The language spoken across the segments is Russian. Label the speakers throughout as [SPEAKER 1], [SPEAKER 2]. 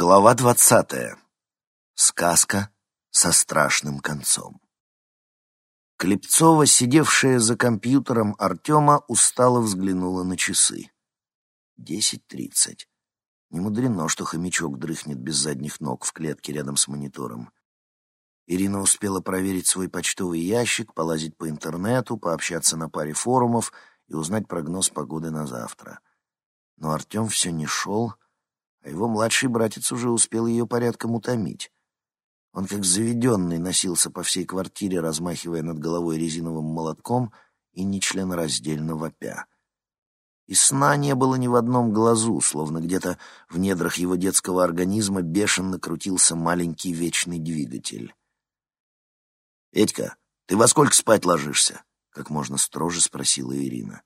[SPEAKER 1] Глава двадцатая. Сказка со страшным концом. Клепцова, сидевшая за компьютером Артема, устало взглянула на часы. Десять тридцать. Не мудрено, что хомячок дрыхнет без задних ног в клетке рядом с монитором. Ирина успела проверить свой почтовый ящик, полазить по интернету, пообщаться на паре форумов и узнать прогноз погоды на завтра. Но Артем все не шел, а его младший братец уже успел ее порядком утомить. Он как заведенный носился по всей квартире, размахивая над головой резиновым молотком и нечленораздельно вопя. И сна не было ни в одном глазу, словно где-то в недрах его детского организма бешено крутился маленький вечный двигатель. «Этька, ты во сколько спать ложишься?» — как можно строже спросила Ирина.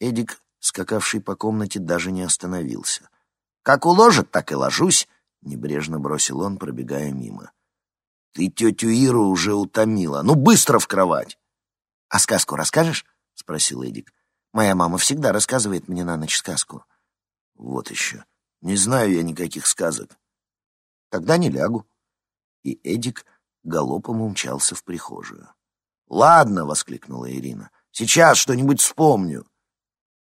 [SPEAKER 1] Эдик, скакавший по комнате, даже не остановился. Как уложат, так и ложусь, — небрежно бросил он, пробегая мимо. Ты тетю Иру уже утомила. Ну, быстро в кровать! — А сказку расскажешь? — спросил Эдик. Моя мама всегда рассказывает мне на ночь сказку. Вот еще. Не знаю я никаких сказок. Тогда не лягу. И Эдик галопом умчался в прихожую. «Ладно!» — воскликнула Ирина. «Сейчас что-нибудь вспомню!»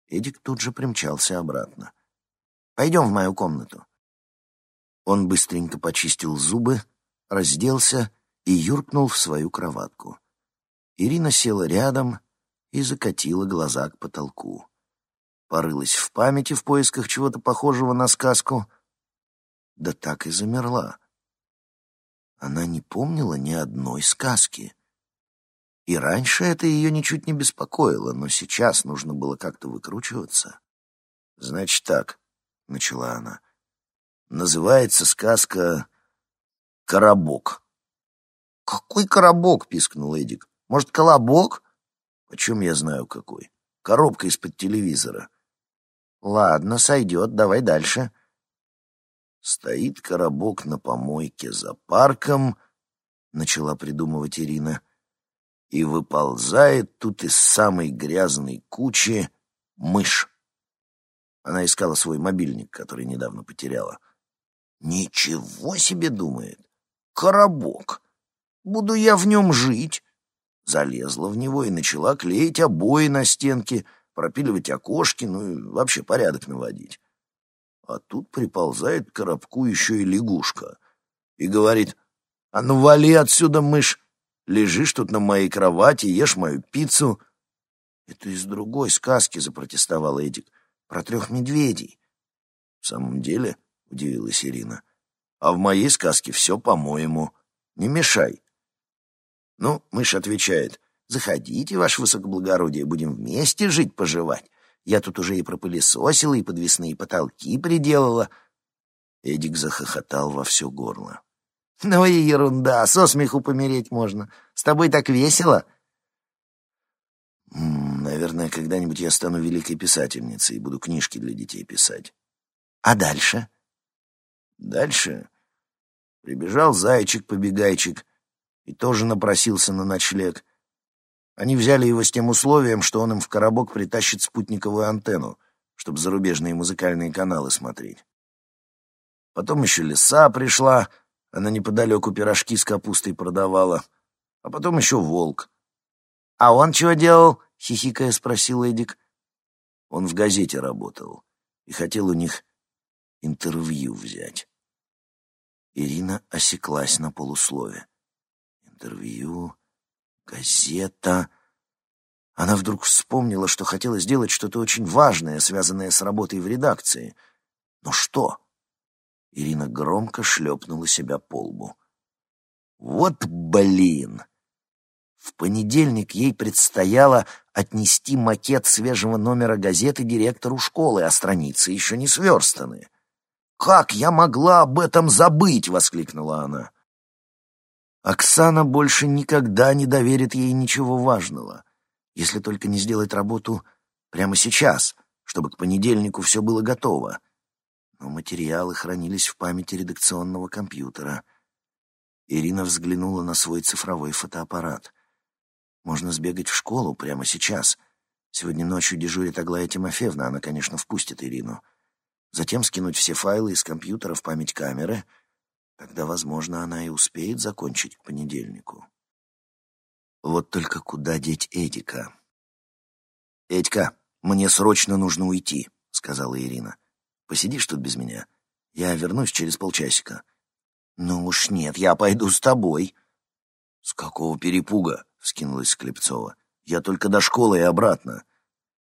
[SPEAKER 1] Эдик тут же примчался обратно. Пойдем в мою комнату». Он быстренько почистил зубы, разделся и юркнул в свою кроватку. Ирина села рядом и закатила глаза к потолку. Порылась в памяти в поисках чего-то похожего на сказку, да так и замерла. Она не помнила ни одной сказки. И раньше это ее ничуть не беспокоило, но сейчас нужно было как-то выкручиваться. «Значит так», — начала она. «Называется сказка «Коробок». «Какой коробок?» — пискнул Эдик. «Может, колобок?» «Почем я знаю, какой? Коробка из-под телевизора». «Ладно, сойдет, давай дальше». Стоит коробок на помойке за парком, — начала придумывать Ирина, — и выползает тут из самой грязной кучи мышь. Она искала свой мобильник, который недавно потеряла. «Ничего себе!» — думает. «Коробок! Буду я в нем жить!» Залезла в него и начала клеить обои на стенке, пропиливать окошки, ну и вообще порядок наводить. А тут приползает к коробку еще и лягушка и говорит, «А ну вали отсюда, мышь! Лежишь тут на моей кровати, ешь мою пиццу!» «Это из другой сказки», — запротестовал Эдик про трех медведей. — В самом деле, — удивилась Ирина, — а в моей сказке все по-моему. Не мешай. Ну, мышь отвечает, — заходите, ваше высокоблагородие, будем вместе жить-поживать. Я тут уже и пропылесосила, и подвесные потолки приделала. Эдик захохотал во все горло. — Ну и ерунда, со смеху помереть можно. С тобой так весело. — Наверное, когда-нибудь я стану великой писательницей и буду книжки для детей писать. А дальше? Дальше прибежал зайчик-побегайчик и тоже напросился на ночлег. Они взяли его с тем условием, что он им в коробок притащит спутниковую антенну, чтобы зарубежные музыкальные каналы смотреть. Потом еще лиса пришла, она неподалеку пирожки с капустой продавала. А потом еще волк. «А он чего делал?» — хихикая спросил Эдик. Он в газете работал и хотел у них интервью взять. Ирина осеклась на полуслове. Интервью, газета. Она вдруг вспомнила, что хотела сделать что-то очень важное, связанное с работой в редакции. Но что? Ирина громко шлепнула себя по лбу. «Вот блин!» В понедельник ей предстояло отнести макет свежего номера газеты директору школы, а страницы еще не сверстаны. «Как я могла об этом забыть?» — воскликнула она. Оксана больше никогда не доверит ей ничего важного, если только не сделать работу прямо сейчас, чтобы к понедельнику все было готово. Но материалы хранились в памяти редакционного компьютера. Ирина взглянула на свой цифровой фотоаппарат. Можно сбегать в школу прямо сейчас. Сегодня ночью дежурит Аглая Тимофеевна, она, конечно, впустит Ирину. затем скинуть все файлы из компьютера в память камеры. Тогда, возможно, она и успеет закончить к понедельнику. Вот только куда деть Эдика? «Эдька, мне срочно нужно уйти», — сказала Ирина. «Посидишь тут без меня? Я вернусь через полчасика». «Ну уж нет, я пойду с тобой». «С какого перепуга?» — вскинулась Склепцова. «Я только до школы и обратно».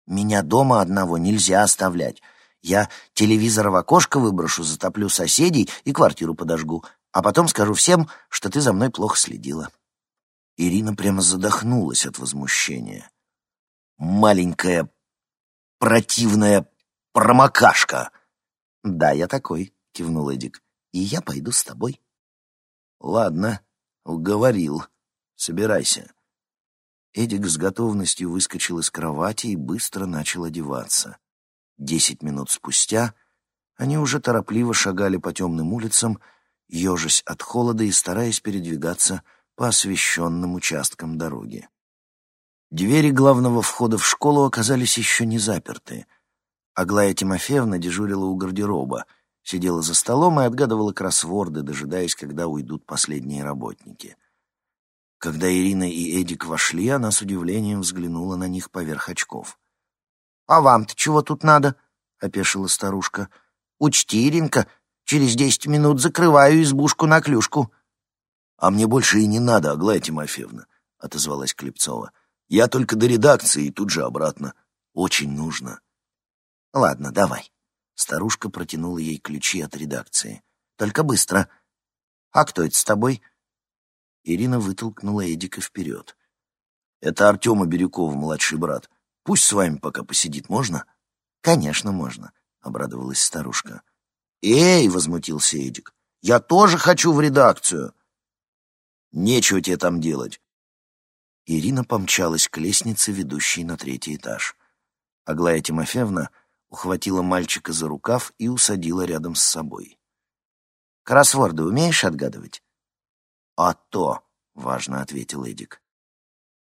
[SPEAKER 1] «Меня дома одного нельзя оставлять. Я телевизор в окошко выброшу, затоплю соседей и квартиру подожгу, а потом скажу всем, что ты за мной плохо следила». Ирина прямо задохнулась от возмущения. «Маленькая, противная промокашка!» «Да, я такой», — кивнул Эдик, — «и я пойду с тобой». «Ладно, уговорил. Собирайся». Эдик с готовностью выскочил из кровати и быстро начал одеваться. Десять минут спустя они уже торопливо шагали по темным улицам, ежась от холода и стараясь передвигаться по освещенным участкам дороги. Двери главного входа в школу оказались еще не заперты. Аглая Тимофеевна дежурила у гардероба, сидела за столом и отгадывала кроссворды, дожидаясь, когда уйдут последние работники. Когда Ирина и Эдик вошли, она с удивлением взглянула на них поверх очков. «А вам-то чего тут надо?» — опешила старушка. «Учти, Иринка, через десять минут закрываю избушку на клюшку». «А мне больше и не надо, Аглая Тимофеевна», — отозвалась Клепцова. «Я только до редакции и тут же обратно. Очень нужно». «Ладно, давай». Старушка протянула ей ключи от редакции. «Только быстро. А кто это с тобой?» Ирина вытолкнула Эдика вперед. «Это Артема Бирюкова, младший брат. Пусть с вами пока посидит, можно?» «Конечно, можно», — обрадовалась старушка. «Эй!» — возмутился Эдик. «Я тоже хочу в редакцию!» Нечего тебе там делать. Ирина помчалась к лестнице, ведущей на третий этаж. Аглая Тимофеевна ухватила мальчика за рукав и усадила рядом с собой. «Кроссворды умеешь отгадывать?» «А то», — важно ответил Эдик.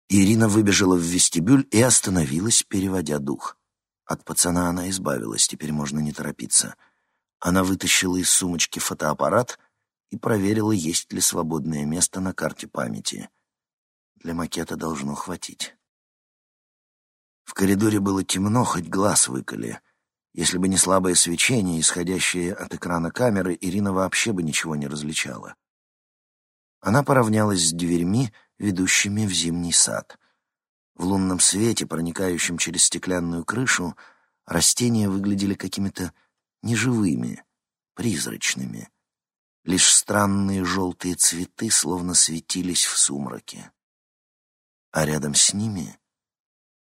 [SPEAKER 1] Ирина выбежала в вестибюль и остановилась, переводя дух. От пацана она избавилась, теперь можно не торопиться. Она вытащила из сумочки фотоаппарат — и проверила, есть ли свободное место на карте памяти. Для макета должно хватить. В коридоре было темно, хоть глаз выколи. Если бы не слабое свечение, исходящее от экрана камеры, Ирина вообще бы ничего не различала. Она поравнялась с дверьми, ведущими в зимний сад. В лунном свете, проникающем через стеклянную крышу, растения выглядели какими-то неживыми, призрачными. Лишь странные желтые цветы словно светились в сумраке. А рядом с ними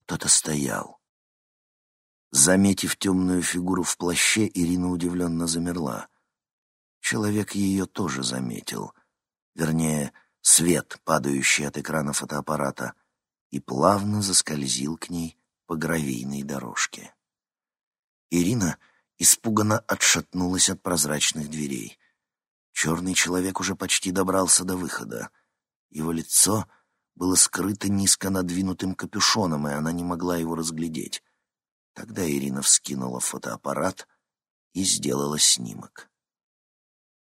[SPEAKER 1] кто-то стоял. Заметив темную фигуру в плаще, Ирина удивленно замерла. Человек ее тоже заметил. Вернее, свет, падающий от экрана фотоаппарата, и плавно заскользил к ней по гравийной дорожке. Ирина испуганно отшатнулась от прозрачных дверей — Черный человек уже почти добрался до выхода. Его лицо было скрыто низко надвинутым капюшоном, и она не могла его разглядеть. Тогда Ирина вскинула фотоаппарат и сделала снимок.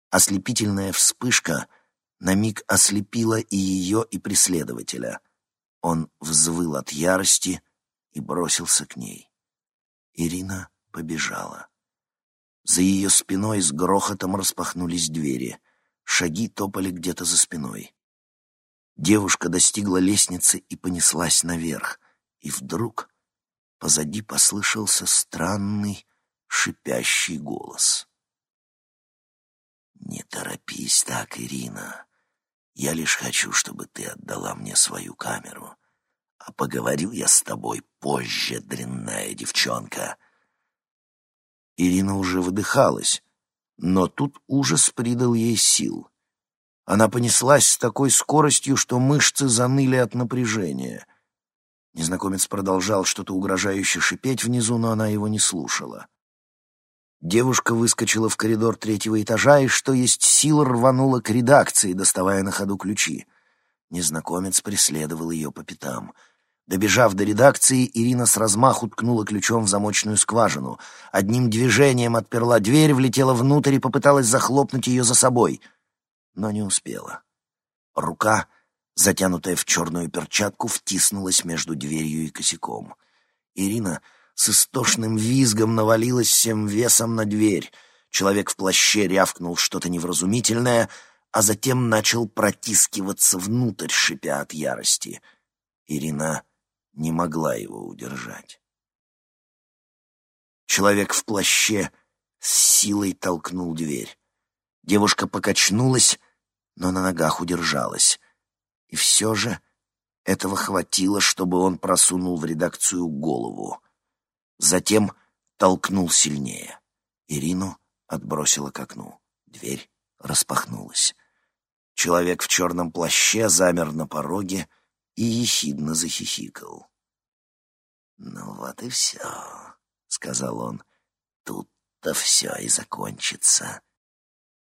[SPEAKER 1] Ослепительная вспышка на миг ослепила и ее, и преследователя. Он взвыл от ярости и бросился к ней. Ирина побежала. За ее спиной с грохотом распахнулись двери. Шаги топали где-то за спиной. Девушка достигла лестницы и понеслась наверх. И вдруг позади послышался странный шипящий голос. «Не торопись так, Ирина. Я лишь хочу, чтобы ты отдала мне свою камеру. А поговорил я с тобой позже, дрянная девчонка». Ирина уже выдыхалась, но тут ужас придал ей сил. Она понеслась с такой скоростью, что мышцы заныли от напряжения. Незнакомец продолжал что-то угрожающе шипеть внизу, но она его не слушала. Девушка выскочила в коридор третьего этажа и, что есть сил, рванула к редакции, доставая на ходу ключи. Незнакомец преследовал ее по пятам. Добежав до редакции, Ирина с размаху ткнула ключом в замочную скважину. Одним движением отперла дверь, влетела внутрь и попыталась захлопнуть ее за собой. Но не успела. Рука, затянутая в черную перчатку, втиснулась между дверью и косяком. Ирина с истошным визгом навалилась всем весом на дверь. Человек в плаще рявкнул что-то невразумительное, а затем начал протискиваться внутрь, шипя от ярости. Ирина не могла его удержать. Человек в плаще с силой толкнул дверь. Девушка покачнулась, но на ногах удержалась. И все же этого хватило, чтобы он просунул в редакцию голову. Затем толкнул сильнее. Ирину отбросило к окну. Дверь распахнулась. Человек в черном плаще замер на пороге, и ехидно захихикал. «Ну вот и все», — сказал он. «Тут-то все и закончится».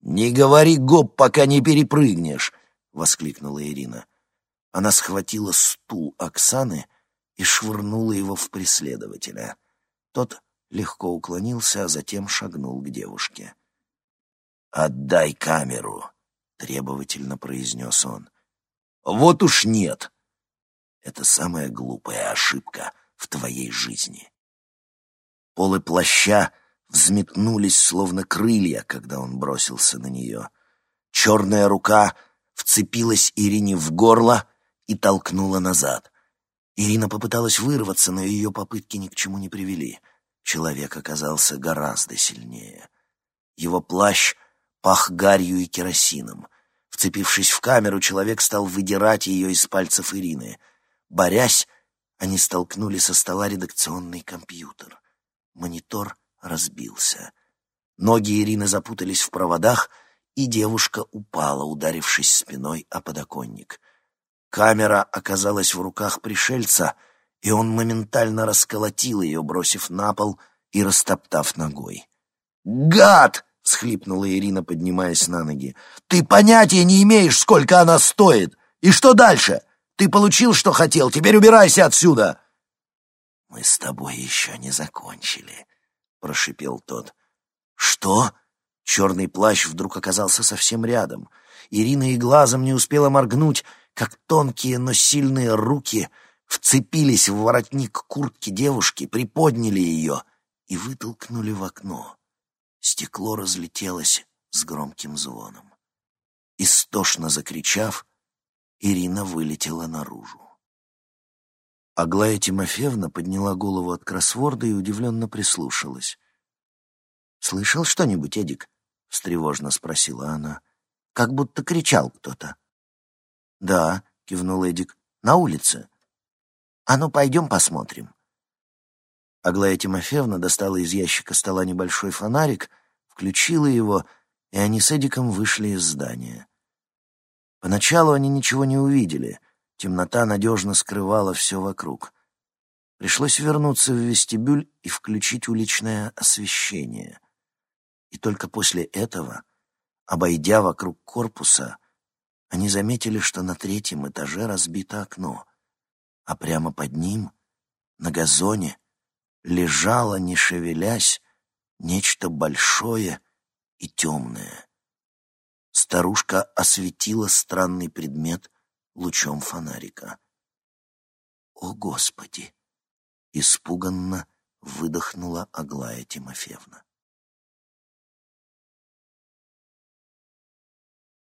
[SPEAKER 1] «Не говори гоп, пока не перепрыгнешь!» — воскликнула Ирина. Она схватила стул Оксаны и швырнула его в преследователя. Тот легко уклонился, а затем шагнул к девушке. «Отдай камеру!» — требовательно произнес он. «Вот уж нет!» Это самая глупая ошибка в твоей жизни. Полы плаща взметнулись, словно крылья, когда он бросился на нее. Черная рука вцепилась Ирине в горло и толкнула назад. Ирина попыталась вырваться, но ее попытки ни к чему не привели. Человек оказался гораздо сильнее. Его плащ пах гарью и керосином. Вцепившись в камеру, человек стал выдирать ее из пальцев Ирины — Борясь, они столкнули со стола редакционный компьютер. Монитор разбился. Ноги Ирины запутались в проводах, и девушка упала, ударившись спиной о подоконник. Камера оказалась в руках пришельца, и он моментально расколотил ее, бросив на пол и растоптав ногой. «Гад!» — схлипнула Ирина, поднимаясь на ноги. «Ты понятия не имеешь, сколько она стоит! И что дальше? Ты получил, что хотел, теперь убирайся отсюда!» «Мы с тобой еще не закончили», — прошипел тот. «Что?» Черный плащ вдруг оказался совсем рядом. Ирина и глазом не успела моргнуть, как тонкие, но сильные руки вцепились в воротник куртки девушки, приподняли ее и вытолкнули в окно. Стекло разлетелось с громким звоном. Истошно закричав, Ирина вылетела наружу. Аглая Тимофеевна подняла голову от кроссворда и удивленно прислушалась. «Слышал что-нибудь, Эдик?» — встревожно спросила она. «Как будто кричал кто-то». «Да», — кивнул Эдик, — «на улице». «А ну, пойдем посмотрим». Аглая Тимофеевна достала из ящика стола небольшой фонарик, включила его, и они с Эдиком вышли из здания. Поначалу они ничего не увидели. Темнота надежно скрывала все вокруг. Пришлось вернуться в вестибюль и включить уличное освещение. И только после этого, обойдя вокруг корпуса, они заметили, что на третьем этаже разбито окно, а прямо под ним, на газоне, лежало, не шевелясь, нечто большое и темное. Старушка осветила странный предмет лучом фонарика. «О, Господи!» — испуганно выдохнула Аглая Тимофеевна.